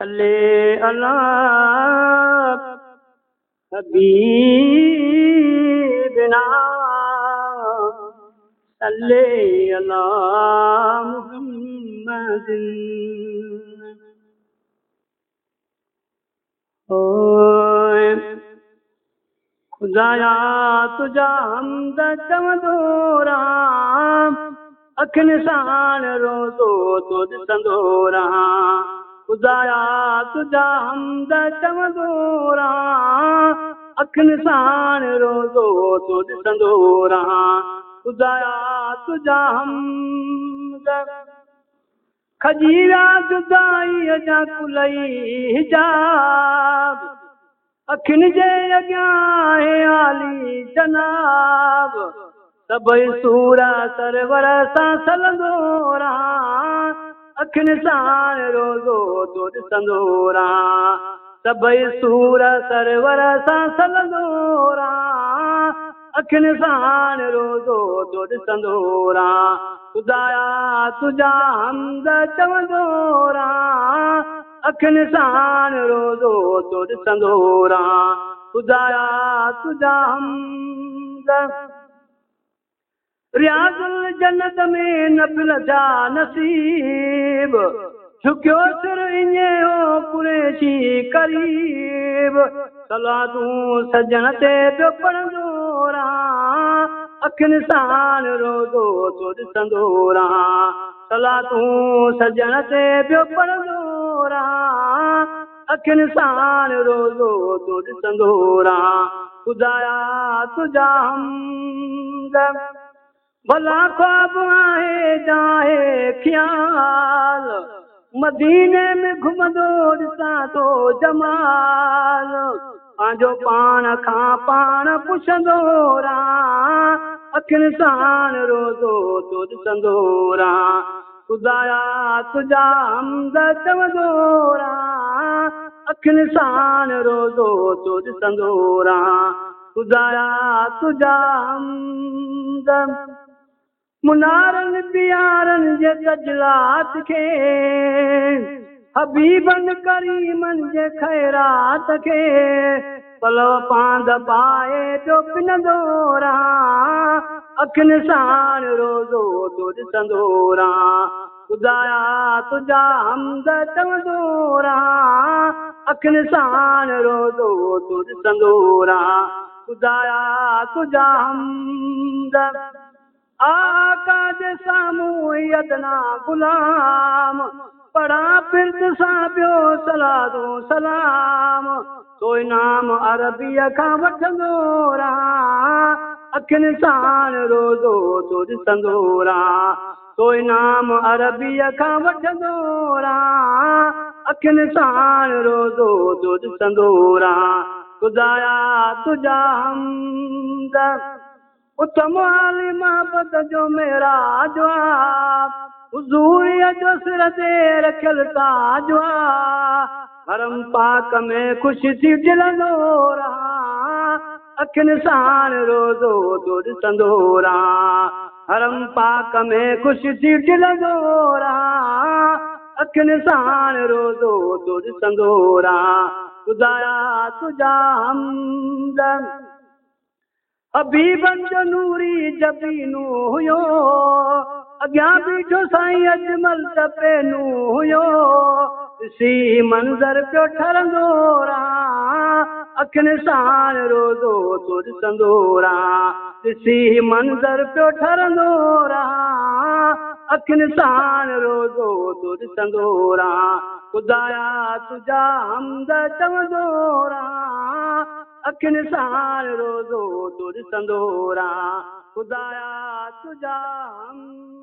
صلی اللہ حبیبنا صلی اللہ محمد اوئے خدایا تجا حمد چمدورا اکھن سان روزو تجھ سندورا۔ خدایا تجا حمد چمدورا اکھن سان روزو تجھ سندورا۔ خدایا تجا حمد خجیرا جدائی جا کلئی حجاب۔ اکھن جے اگیاں ہے عالی جناب۔ سبئی سورا سرور ساں سلندورا اکھن سان روزو دود سندورا، سبئی سورا سرور ساں سلندورا اکھن سان روزو دود سندورا، خدایا تجا حمد چوندورا اکھن سان روزو تجھ سندورا، خدایا تجا حمد ریاض الجنت میں نبل جا نصیب جھکیو سر انجے ہو قریشی قریب۔ صلاتوں سجن تے پہ پڑھندورا اکھن سان روزو تجھ سندورا صلاتوں سجن تے پہ پڑھندورا اکھن سان روزو تجھ سندورا خدایا تجا حمد بھلا خواب آئے جائے خیال، مدینے میں گھم دوڑتا تو جمال۔ پانجو پان کھا، پان پوچھندورا اکھن سان روزو تجھ سندورا۔ خدایا تجا حمد چوندورا اکھن سان روزو تجھ سندورا۔ خدایا تجا حمد منارن پیارن جے تجلات کے۔ حبیبن کریمن جے خیرات کے۔ پلو پاند پائے جو پندورا اکھن سان روزو تجھ سندورا۔ خدایا تجا حمد چوندورا اکھن سان روزو تجھ سندورا۔ خدایا تجا حمد آقا جے سامو یدنا غلام، پڑھا پھر ساں پیو سلادو سلام۔ کوئی نام عربی کھا وٹھندورا اکھن سان روزو تو تجھ سندورا کوئی نام عربی کھا وٹھندورا اکھن سان روزو تو تجھ سندورا خدایا تجا حمد اتم علی محبت جو میرا جواب حضوری جو سر دیر کھلتا جواب۔ حرم پاک میں خوش تھی دل نورا اکھن سان روزو تجھ سندورا حرم پاک میں خوش تھی دل نورا اکھن سان روزو تجھ سندورا خدایا تجا حمد حبیبن جو نوری جبینو ہویو اگیاں بیٹھو سائیں اجمل تپینو ہویو اسی منظر پیو ٹھرندورا اکھن سان روزو تجھ سندورا اسی منظر پیو ٹھرندورا اکھن سان روزو تجھ سندورا خدایا تجا حمد چوندورا اکھن سان روزو تجھ سندورا خدایا تجا حمد